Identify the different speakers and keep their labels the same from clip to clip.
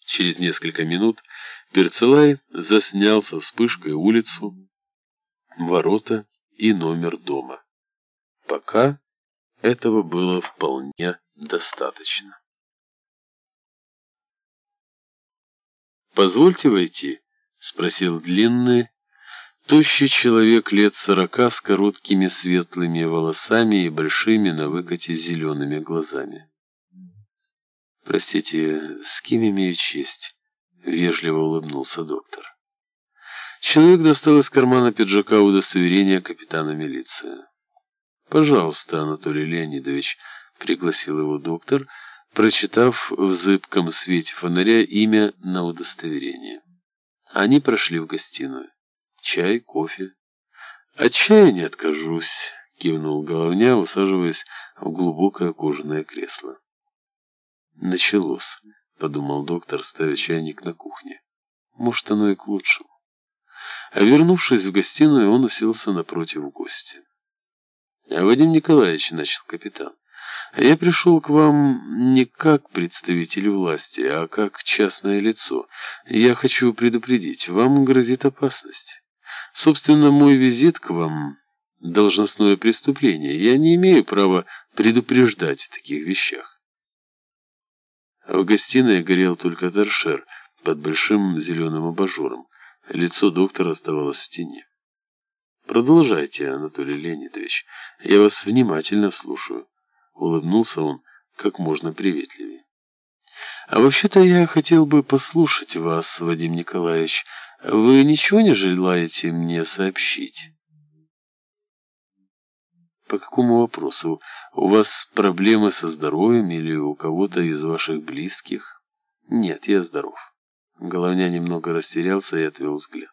Speaker 1: Через несколько минут Перцелай заснял со вспышкой улицу, ворота и номер дома. Пока этого было вполне достаточно. «Позвольте войти?» — спросил длинный, тощий человек лет сорока с короткими светлыми волосами и большими на выкате зелеными глазами. «Простите, с кем имею честь?» — вежливо улыбнулся доктор. Человек достал из кармана пиджака удостоверение капитана милиции. «Пожалуйста, Анатолий Леонидович», — пригласил его доктор, прочитав в зыбком свете фонаря имя на удостоверении. Они прошли в гостиную. Чай, кофе. «От чая не откажусь», — кивнул головня, усаживаясь в глубокое кожаное кресло. «Началось», — подумал доктор, ставя чайник на кухне. «Может, оно и к лучшему». А вернувшись в гостиную, он уселся напротив гостя. «А Вадим Николаевич», — начал капитан, — «я пришел к вам не как представитель власти, а как частное лицо. Я хочу предупредить, вам грозит опасность. Собственно, мой визит к вам — должностное преступление. Я не имею права предупреждать о таких вещах. В гостиной горел только торшер под большим зеленым абажуром. Лицо доктора оставалось в тени. «Продолжайте, Анатолий Леонидович. Я вас внимательно слушаю». Улыбнулся он как можно приветливее. «А вообще-то я хотел бы послушать вас, Вадим Николаевич. Вы ничего не желаете мне сообщить?» По какому вопросу? У вас проблемы со здоровьем или у кого-то из ваших близких? Нет, я здоров. Головня немного растерялся и отвел взгляд.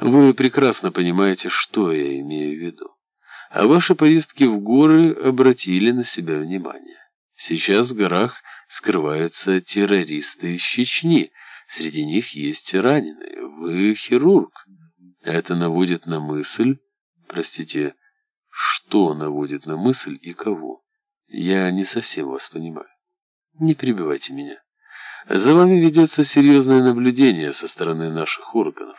Speaker 1: Вы прекрасно понимаете, что я имею в виду. А ваши поездки в горы обратили на себя внимание. Сейчас в горах скрываются террористы из Чечни. Среди них есть раненые. Вы хирург. Это наводит на мысль... Простите, что наводит на мысль и кого? Я не совсем вас понимаю. Не перебивайте меня. За вами ведется серьезное наблюдение со стороны наших органов.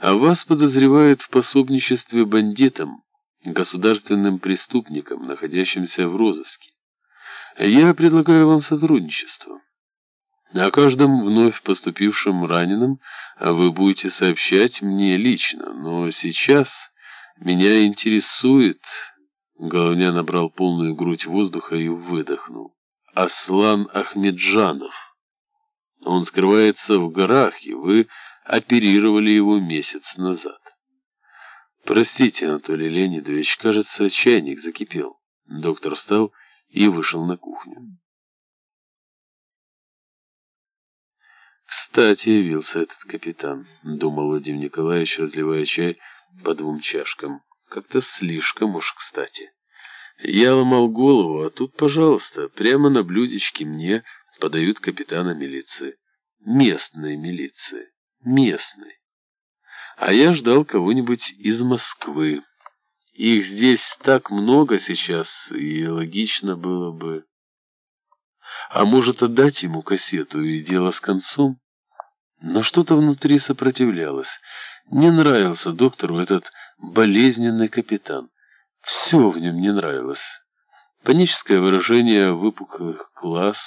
Speaker 1: А вас подозревают в пособничестве бандитам, государственным преступникам, находящимся в розыске. Я предлагаю вам сотрудничество. О каждом вновь поступившем раненом вы будете сообщать мне лично, но сейчас... Меня интересует... Головня набрал полную грудь воздуха и выдохнул. Аслан Ахмеджанов. Он скрывается в горах, и вы оперировали его месяц назад. Простите, Анатолий Леонидович, кажется, чайник закипел. Доктор встал и вышел на кухню. Кстати, явился этот капитан, думал Владимир Николаевич, разливая чай по двум чашкам. Как-то слишком уж кстати. Я ломал голову, а тут, пожалуйста, прямо на блюдечке мне подают капитана милиции. Местной милиции. Местной. А я ждал кого-нибудь из Москвы. Их здесь так много сейчас, и логично было бы... А может, отдать ему кассету и дело с концом? Но что-то внутри сопротивлялось. Не нравился доктору этот болезненный капитан. Все в нем не нравилось. Паническое выражение выпуклых глаз,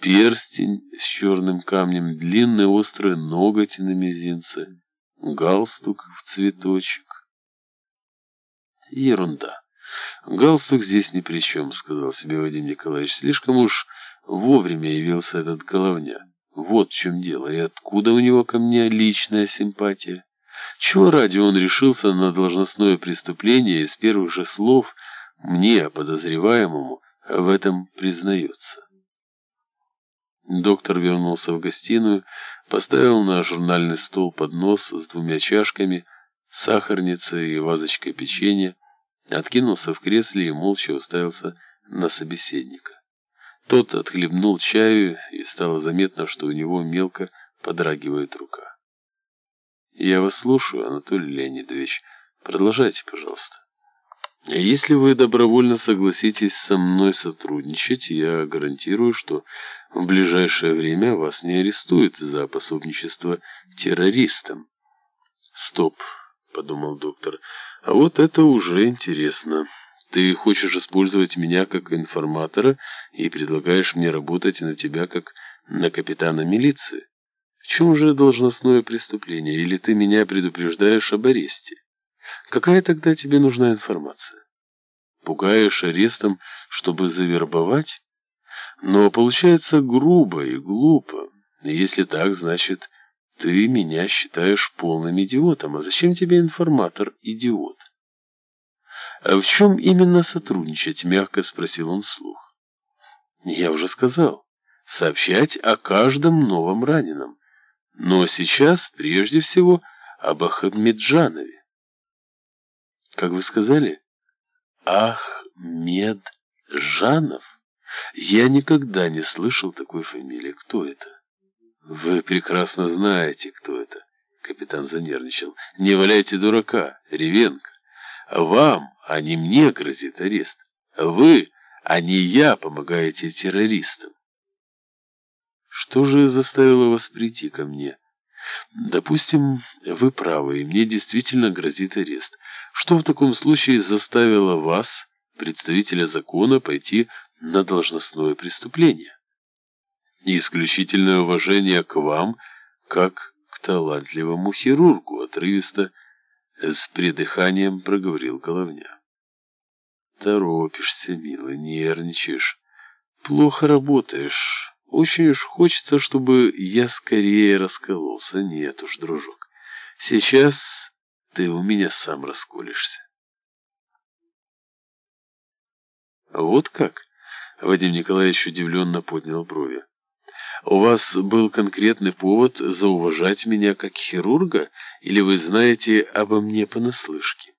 Speaker 1: перстень с черным камнем, длинный острый ноготь на мизинце, галстук в цветочек. Ерунда. Галстук здесь ни при чем, сказал себе Вадим Николаевич. Слишком уж вовремя явился этот головня. Вот в чем дело. И откуда у него ко мне личная симпатия? Чего ради он решился на должностное преступление и с первых же слов мне, подозреваемому, в этом признается? Доктор вернулся в гостиную, поставил на журнальный стол поднос с двумя чашками, сахарницей и вазочкой печенья, откинулся в кресле и молча уставился на собеседника. Тот отхлебнул чаю, и стало заметно, что у него мелко подрагивает рука. Я вас слушаю, Анатолий Леонидович. Продолжайте, пожалуйста. Если вы добровольно согласитесь со мной сотрудничать, я гарантирую, что в ближайшее время вас не арестуют за пособничество террористам. Стоп, подумал доктор, а вот это уже интересно. Ты хочешь использовать меня как информатора и предлагаешь мне работать на тебя как на капитана милиции? В чем же должностное преступление? Или ты меня предупреждаешь об аресте? Какая тогда тебе нужна информация? Пугаешь арестом, чтобы завербовать? Но получается грубо и глупо. Если так, значит, ты меня считаешь полным идиотом. А зачем тебе информатор-идиот? А в чем именно сотрудничать? Мягко спросил он вслух. Я уже сказал. Сообщать о каждом новом раненом. Но сейчас, прежде всего, об Ахмеджанове. Как вы сказали? Ахмеджанов? Я никогда не слышал такой фамилии. Кто это? Вы прекрасно знаете, кто это. Капитан занервничал. Не валяйте дурака, Ревенко. Вам, а не мне грозит арест. Вы, а не я, помогаете террористам. Что же заставило вас прийти ко мне? Допустим, вы правы, и мне действительно грозит арест. Что в таком случае заставило вас, представителя закона, пойти на должностное преступление. Исключительное уважение к вам, как к талантливому хирургу, отрывисто, с придыханием проговорил Головня. Торопишься, милый, нервничаешь. Плохо работаешь. Очень уж хочется, чтобы я скорее раскололся. Нет уж, дружок. Сейчас ты у меня сам расколешься. Вот как? Вадим Николаевич удивленно поднял брови. «У вас был конкретный повод зауважать меня как хирурга, или вы знаете обо мне понаслышке?»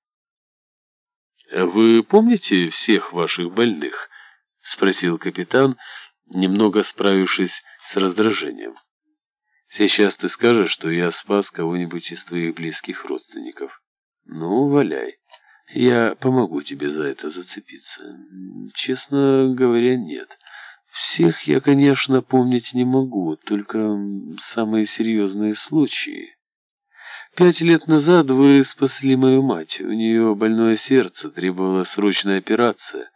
Speaker 1: «Вы помните всех ваших больных?» — спросил капитан, немного справившись с раздражением. «Сейчас ты скажешь, что я спас кого-нибудь из твоих близких родственников. Ну, валяй». Я помогу тебе за это зацепиться. Честно говоря, нет. Всех я, конечно, помнить не могу, только самые серьезные случаи. Пять лет назад вы спасли мою мать. У нее больное сердце, требовала срочная операция.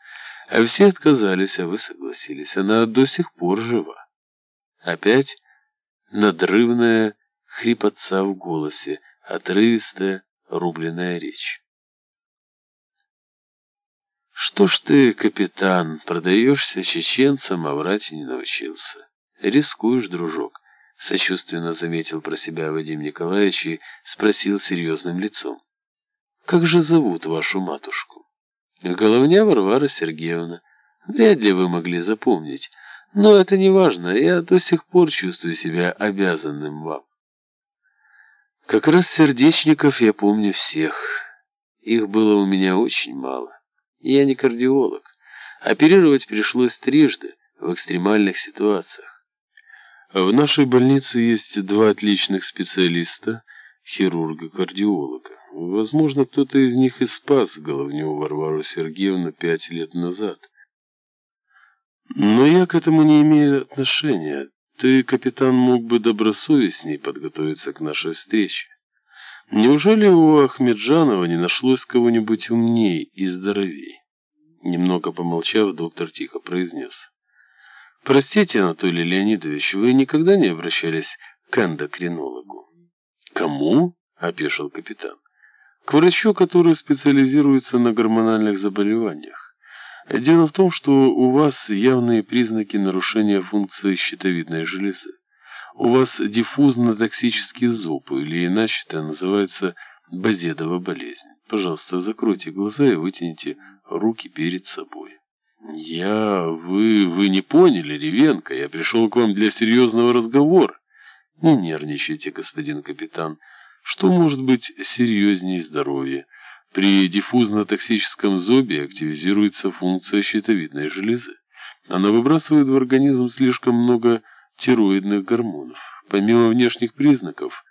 Speaker 1: А все отказались, а вы согласились. Она до сих пор жива. Опять надрывная хрипотца в голосе, отрывистая рубленная речь. Что ж ты, капитан, продаешься чеченцам, а врать не научился? Рискуешь, дружок, сочувственно заметил про себя Вадим Николаевич и спросил серьезным лицом. Как же зовут вашу матушку? Головня Варвара Сергеевна. Вряд ли вы могли запомнить. Но это не важно, я до сих пор чувствую себя обязанным вам. Как раз сердечников я помню всех. Их было у меня очень мало. Я не кардиолог. Оперировать пришлось трижды, в экстремальных ситуациях. В нашей больнице есть два отличных специалиста, хирурга-кардиолога. Возможно, кто-то из них и спас головню Варвару Сергеевну пять лет назад. Но я к этому не имею отношения. Ты, капитан, мог бы добросовестней подготовиться к нашей встрече. Неужели у Ахмеджанова не нашлось кого-нибудь умней и здоровей? Немного помолчав, доктор тихо произнес. «Простите, Анатолий Леонидович, вы никогда не обращались к эндокринологу?» «Кому?» – опешил капитан. «К врачу, который специализируется на гормональных заболеваниях. Дело в том, что у вас явные признаки нарушения функции щитовидной железы. У вас диффузно-токсический зоб, или иначе это называется базедова болезнь. Пожалуйста, закройте глаза и вытяните руки перед собой. Я... вы... вы не поняли, Ревенко, я пришел к вам для серьезного разговора. Не нервничайте, господин капитан. Что может быть серьезнее здоровья? При диффузно-токсическом зобе активизируется функция щитовидной железы. Она выбрасывает в организм слишком много тироидных гормонов. Помимо внешних признаков,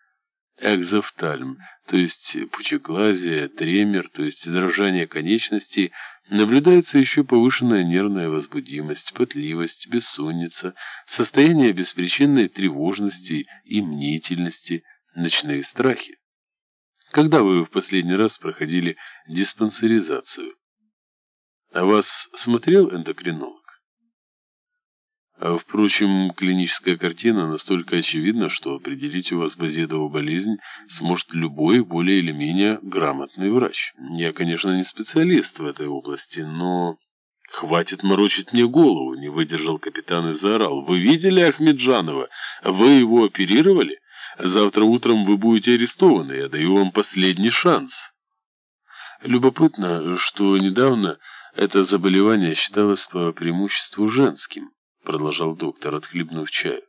Speaker 1: экзофтальм, то есть пучеглазие, тремер, то есть дрожание конечностей, наблюдается еще повышенная нервная возбудимость, потливость, бессонница, состояние беспричинной тревожности и мнительности, ночные страхи. Когда вы в последний раз проходили диспансеризацию? А вас смотрел эндокринолог? А, впрочем, клиническая картина настолько очевидна, что определить у вас базедову болезнь сможет любой более или менее грамотный врач. Я, конечно, не специалист в этой области, но... «Хватит морочить мне голову!» — не выдержал капитан и заорал. «Вы видели Ахмеджанова? Вы его оперировали? Завтра утром вы будете арестованы. Я даю вам последний шанс». Любопытно, что недавно это заболевание считалось по преимуществу женским продолжал доктор, отхлебнув чаю.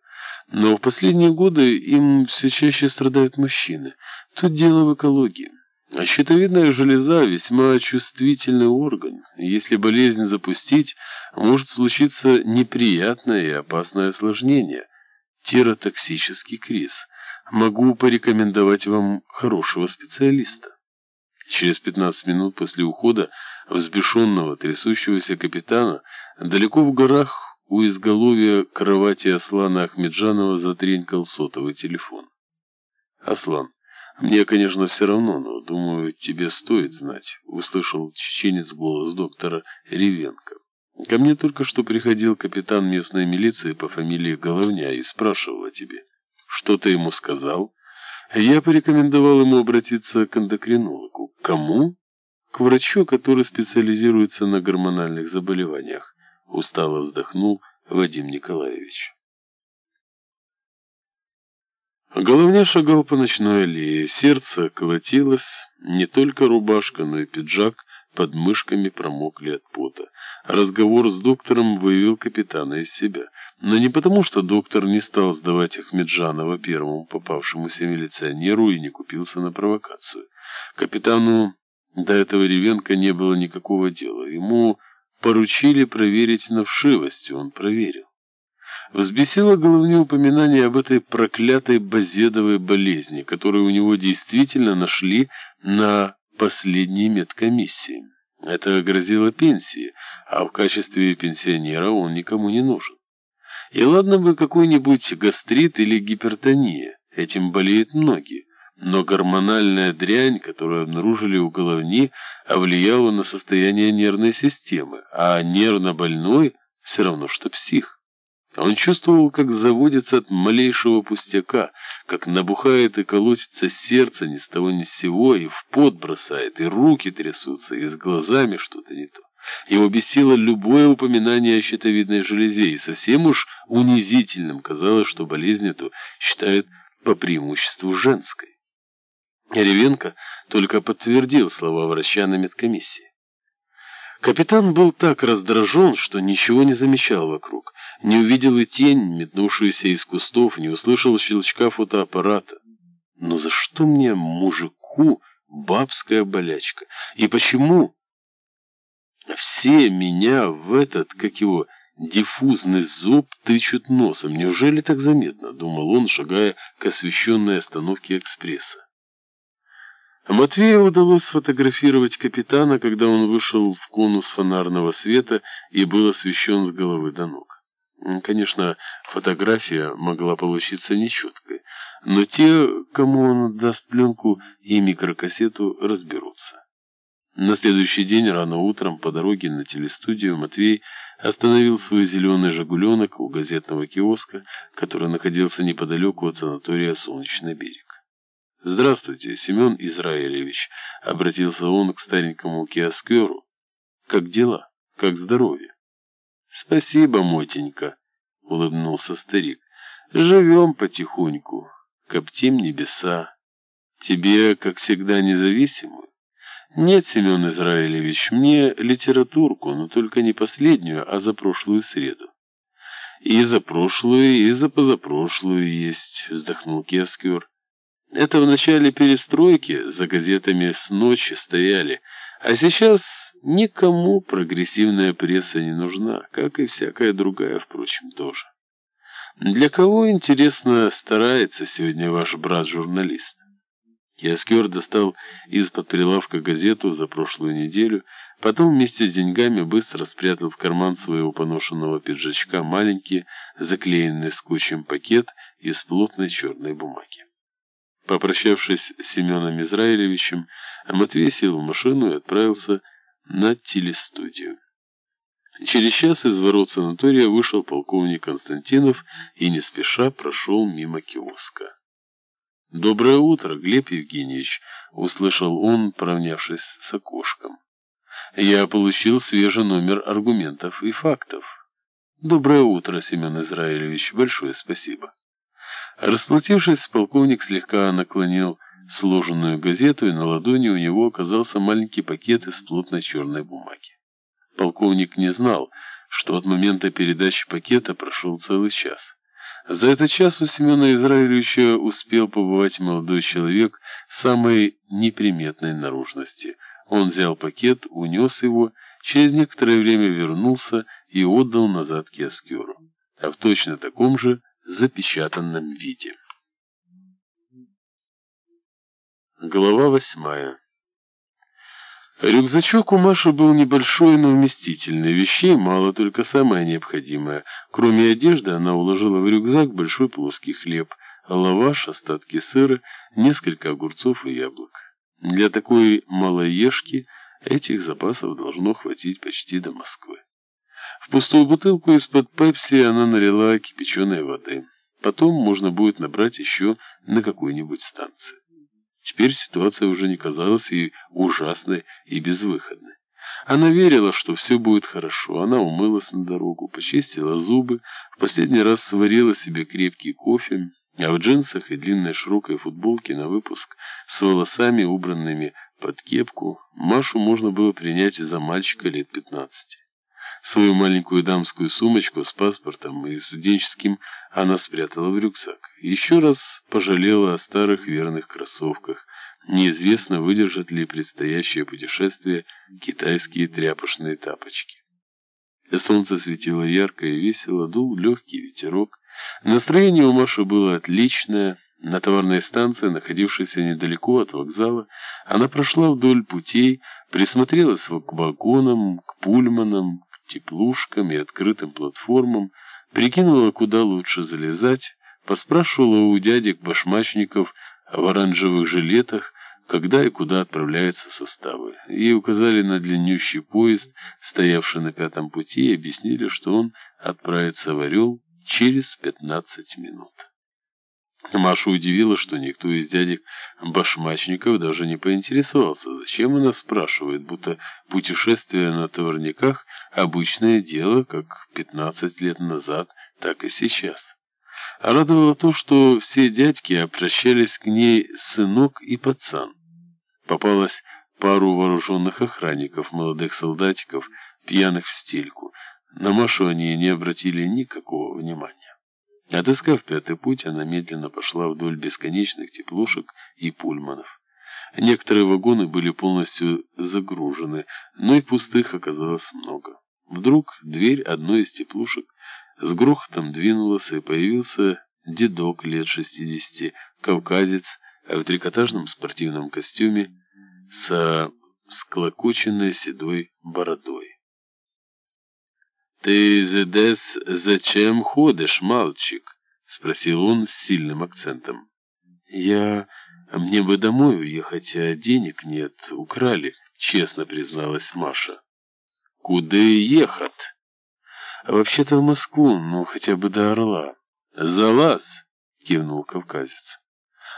Speaker 1: Но в последние годы им все чаще страдают мужчины. Тут дело в экологии. А щитовидная железа весьма чувствительный орган. Если болезнь запустить, может случиться неприятное и опасное осложнение – тиротоксический криз. Могу порекомендовать вам хорошего специалиста. Через 15 минут после ухода взбешенного, трясущегося капитана далеко в горах у изголовья кровати Аслана Ахмеджанова затренькал сотовый телефон. «Аслан, мне, конечно, все равно, но, думаю, тебе стоит знать», — услышал чеченец голос доктора Ревенко. «Ко мне только что приходил капитан местной милиции по фамилии Головня и спрашивал о тебе. Что ты ему сказал?» Я порекомендовал ему обратиться к эндокринологу. Кому? К врачу, который специализируется на гормональных заболеваниях. Устало вздохнул Вадим Николаевич. Головня шагал по ночной аллее. Сердце колотилось, не только рубашка, но и пиджак под мышками промокли от пота. Разговор с доктором вывел капитана из себя. Но не потому, что доктор не стал сдавать Ахмеджанова первому попавшемуся милиционеру и не купился на провокацию. Капитану до этого Ревенко не было никакого дела. Ему поручили проверить на вшивость, он проверил. Взбесило головне упоминание об этой проклятой базедовой болезни, которую у него действительно нашли на последней медкомиссии. Это грозило пенсии, а в качестве пенсионера он никому не нужен. И ладно бы какой-нибудь гастрит или гипертония, этим болеют многие, но гормональная дрянь, которую обнаружили у головни, влияла на состояние нервной системы, а нервно больной все равно, что псих. Он чувствовал, как заводится от малейшего пустяка, как набухает и колотится сердце ни с того ни с сего, и в пот бросает, и руки трясутся, и с глазами что-то не то. Его бесило любое упоминание о щитовидной железе, и совсем уж унизительным казалось, что болезнь эту считают по преимуществу женской. Ревенко только подтвердил слова врача на медкомиссии. Капитан был так раздражен, что ничего не замечал вокруг, не увидел и тень, метнувшуюся из кустов, не услышал щелчка фотоаппарата. Но за что мне, мужику, бабская болячка? И почему все меня в этот, как его, диффузный зуб тычут носом? Неужели так заметно? Думал он, шагая к освещенной остановке экспресса. Матвею удалось сфотографировать капитана, когда он вышел в конус фонарного света и был освещен с головы до ног. Конечно, фотография могла получиться нечеткой, но те, кому он даст пленку и микрокассету, разберутся. На следующий день рано утром по дороге на телестудию Матвей остановил свой зеленый «Жигуленок» у газетного киоска, который находился неподалеку от санатория «Солнечный берег». «Здравствуйте, Семен Израилевич», — обратился он к старенькому киоскеру. «Как дела? Как здоровье?» «Спасибо, мотенька», — улыбнулся старик. «Живем потихоньку, коптим небеса. Тебе, как всегда, независимую?» «Нет, Семен Израилевич, мне литературку, но только не последнюю, а за прошлую среду». «И за прошлую, и за позапрошлую есть», — вздохнул киоскер. Это в начале перестройки за газетами с ночи стояли, а сейчас никому прогрессивная пресса не нужна, как и всякая другая, впрочем, тоже. Для кого, интересно, старается сегодня ваш брат-журналист? Яскер достал из-под прилавка газету за прошлую неделю, Потом вместе с деньгами быстро спрятал в карман своего поношенного пиджачка маленький, заклеенный скотчем пакет из плотной черной бумаги. Попрощавшись с Семеном Израилевичем, Матвей сел в машину и отправился на телестудию. Через час из ворот санатория вышел полковник Константинов и не спеша прошел мимо киоска. «Доброе утро, Глеб Евгеньевич», — услышал он, поравнявшись с окошком. «Я получил свежий номер аргументов и фактов». «Доброе утро, Семен Израилевич, большое спасибо». Расплатившись, полковник слегка наклонил сложенную газету, и на ладони у него оказался маленький пакет из плотной черной бумаги. Полковник не знал, что от момента передачи пакета прошел целый час. За этот час у Семена Израилевича успел побывать молодой человек самой неприметной наружности. Он взял пакет, унес его, через некоторое время вернулся и отдал назад киоскеру. А в точно таком же запечатанном виде. Глава восьмая Рюкзачок у Маши был небольшой, но вместительный. Вещей мало, только самое необходимое. Кроме одежды, она уложила в рюкзак большой плоский хлеб, лаваш, остатки сыра, несколько огурцов и яблок. Для такой малоежки этих запасов должно хватить почти до Москвы. В пустую бутылку из-под пепси она налила кипяченой воды. Потом можно будет набрать еще на какой-нибудь станции. Теперь ситуация уже не казалась ей ужасной и безвыходной. Она верила, что все будет хорошо. Она умылась на дорогу, почистила зубы, в последний раз сварила себе крепкий кофе, а в джинсах и длинной широкой футболке на выпуск с волосами, убранными под кепку, Машу можно было принять за мальчика лет пятнадцати. Свою маленькую дамскую сумочку с паспортом и студенческим она спрятала в рюкзак. Еще раз пожалела о старых верных кроссовках. Неизвестно, выдержат ли предстоящее путешествие китайские тряпочные тапочки. Солнце светило ярко и весело, дул легкий ветерок. Настроение у Маши было отличное. На товарной станции, находившейся недалеко от вокзала, она прошла вдоль путей, присмотрелась к вагонам, к пульманам, теплушкам и открытым платформам, прикинула, куда лучше залезать, поспрашивала у дядек башмачников в оранжевых жилетах, когда и куда отправляются составы. Ей указали на длиннющий поезд, стоявший на пятом пути, и объяснили, что он отправится в Орел через пятнадцать минут. Маша удивила, что никто из дядек башмачников даже не поинтересовался, зачем она спрашивает, будто путешествие на товарниках – обычное дело, как 15 лет назад, так и сейчас. А радовало то, что все дядьки обращались к ней сынок и пацан. Попалась пару вооруженных охранников, молодых солдатиков, пьяных в стельку. На Машу они не обратили никакого внимания. Отыскав пятый путь, она медленно пошла вдоль бесконечных теплушек и пульманов. Некоторые вагоны были полностью загружены, но и пустых оказалось много. Вдруг дверь одной из теплушек с грохотом двинулась, и появился дедок лет шестидесяти, кавказец, в трикотажном спортивном костюме со склокоченной седой бородой. «Ты здесь зачем ходишь, мальчик?» — спросил он с сильным акцентом. «Я... Мне бы домой уехать, а денег нет, украли», — честно призналась Маша. «Куда ехать?» «Вообще-то в Москву, ну хотя бы до Орла». «Залазь!» — кивнул кавказец.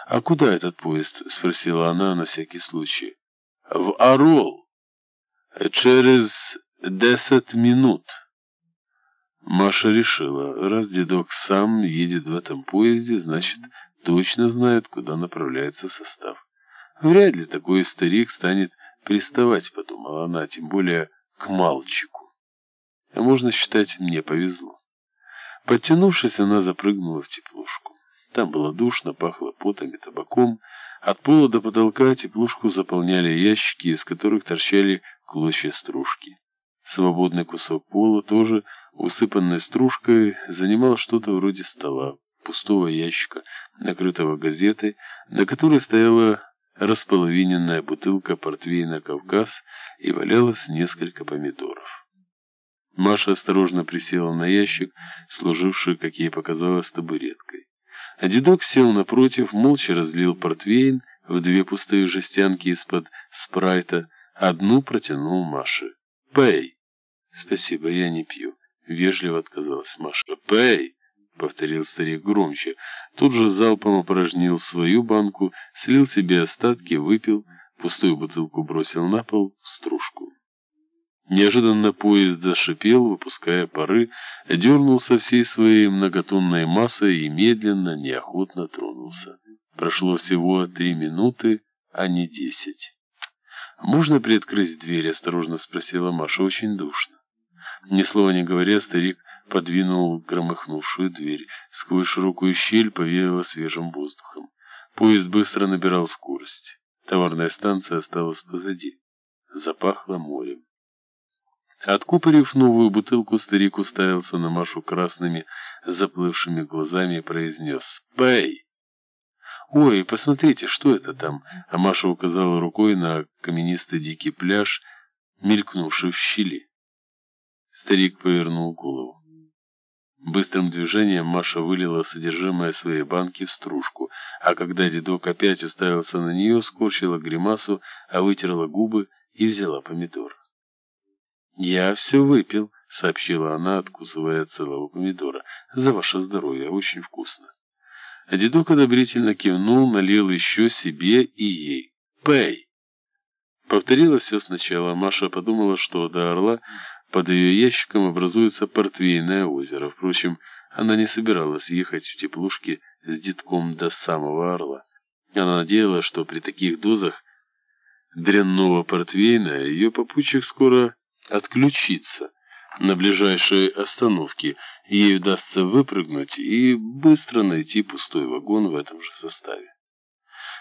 Speaker 1: «А куда этот поезд?» — спросила она на всякий случай. «В Орел. Через десять минут». Маша решила, раз дедок сам едет в этом поезде, значит, точно знает, куда направляется состав. Вряд ли такой старик станет приставать, подумала она, тем более к мальчику. А можно считать, мне повезло. Подтянувшись, она запрыгнула в теплушку. Там было душно, пахло потом и табаком. От пола до потолка теплушку заполняли ящики, из которых торчали клочья стружки. Свободный кусок пола, тоже усыпанный стружкой, занимал что-то вроде стола, пустого ящика, накрытого газетой, на которой стояла располовиненная бутылка портвейна «Кавказ» и валялось несколько помидоров. Маша осторожно присела на ящик, служивший, как ей показалось, табуреткой. А дедок сел напротив, молча разлил портвейн в две пустые жестянки из-под спрайта, одну протянул Маше. «Пей!» «Спасибо, я не пью», — вежливо отказалась Маша. «Пей!» — повторил старик громче. Тут же залпом опорожнил свою банку, слил себе остатки, выпил, пустую бутылку бросил на пол в стружку. Неожиданно поезд зашипел, выпуская пары, дернулся всей своей многотонной массой и медленно, неохотно тронулся. Прошло всего три минуты, а не десять. «Можно приоткрыть дверь?» — осторожно спросила Маша. «Очень душно». Ни слова не говоря, старик подвинул громыхнувшую дверь. Сквозь широкую щель повеяло свежим воздухом. Поезд быстро набирал скорость. Товарная станция осталась позади. Запахло морем. Откупорив новую бутылку, старик уставился на Машу красными, заплывшими глазами и произнес «Пей!». «Ой, посмотрите, что это там?» А Маша указала рукой на каменистый дикий пляж, мелькнувший в щели. Старик повернул голову. Быстрым движением Маша вылила содержимое своей банки в стружку, а когда дедок опять уставился на нее, скорчила гримасу, а вытерла губы и взяла помидор. «Я все выпил», — сообщила она, откусывая целого помидора. «За ваше здоровье, очень вкусно». А дедок одобрительно кивнул, налил еще себе и ей. «Пей!» Повторилось все сначала. Маша подумала, что до Орла под ее ящиком образуется портвейное озеро. Впрочем, она не собиралась ехать в теплушке с детком до самого Орла. Она надеялась, что при таких дозах дрянного портвейна ее попутчик скоро отключиться на ближайшей остановке, ей удастся выпрыгнуть и быстро найти пустой вагон в этом же составе.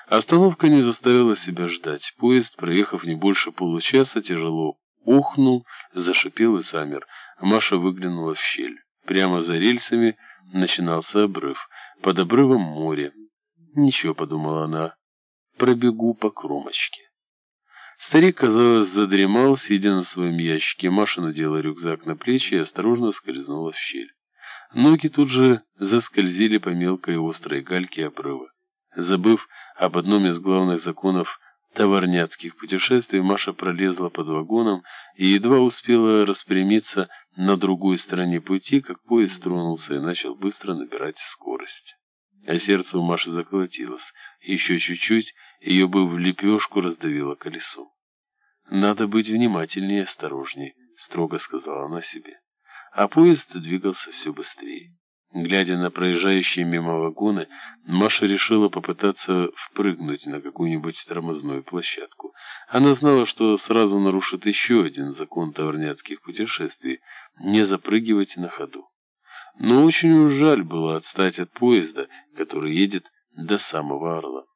Speaker 1: Остановка не заставила себя ждать. Поезд, проехав не больше получаса, тяжело ухнул, зашипел и замер. Маша выглянула в щель. Прямо за рельсами начинался обрыв. Под обрывом море. «Ничего», — подумала она, — «пробегу по кромочке». Старик, казалось, задремал, сидя на своем ящике. Маша надела рюкзак на плечи и осторожно скользнула в щель. Ноги тут же заскользили по мелкой острой гальке обрыва. Забыв об одном из главных законов товарняцких путешествий, Маша пролезла под вагоном и едва успела распрямиться на другой стороне пути, как поезд тронулся и начал быстро набирать скорость. А сердце у Маши заколотилось. Еще чуть-чуть, ее бы в лепешку раздавило колесо. «Надо быть внимательнее и осторожнее», — строго сказала она себе. А поезд двигался все быстрее. Глядя на проезжающие мимо вагоны, Маша решила попытаться впрыгнуть на какую-нибудь тормозную площадку. Она знала, что сразу нарушит еще один закон товарняцких путешествий — не запрыгивать на ходу. Но очень уж жаль было отстать от поезда, который едет до самого Орла.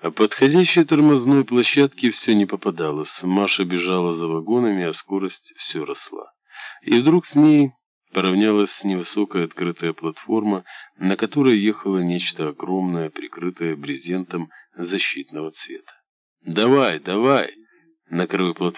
Speaker 1: А подходящей тормозной площадки все не попадалось. Маша бежала за вагонами, а скорость все росла. И вдруг с ней поравнялась невысокая открытая платформа, на которой ехало нечто огромное, прикрытое брезентом защитного цвета. «Давай, давай!» На краю платформы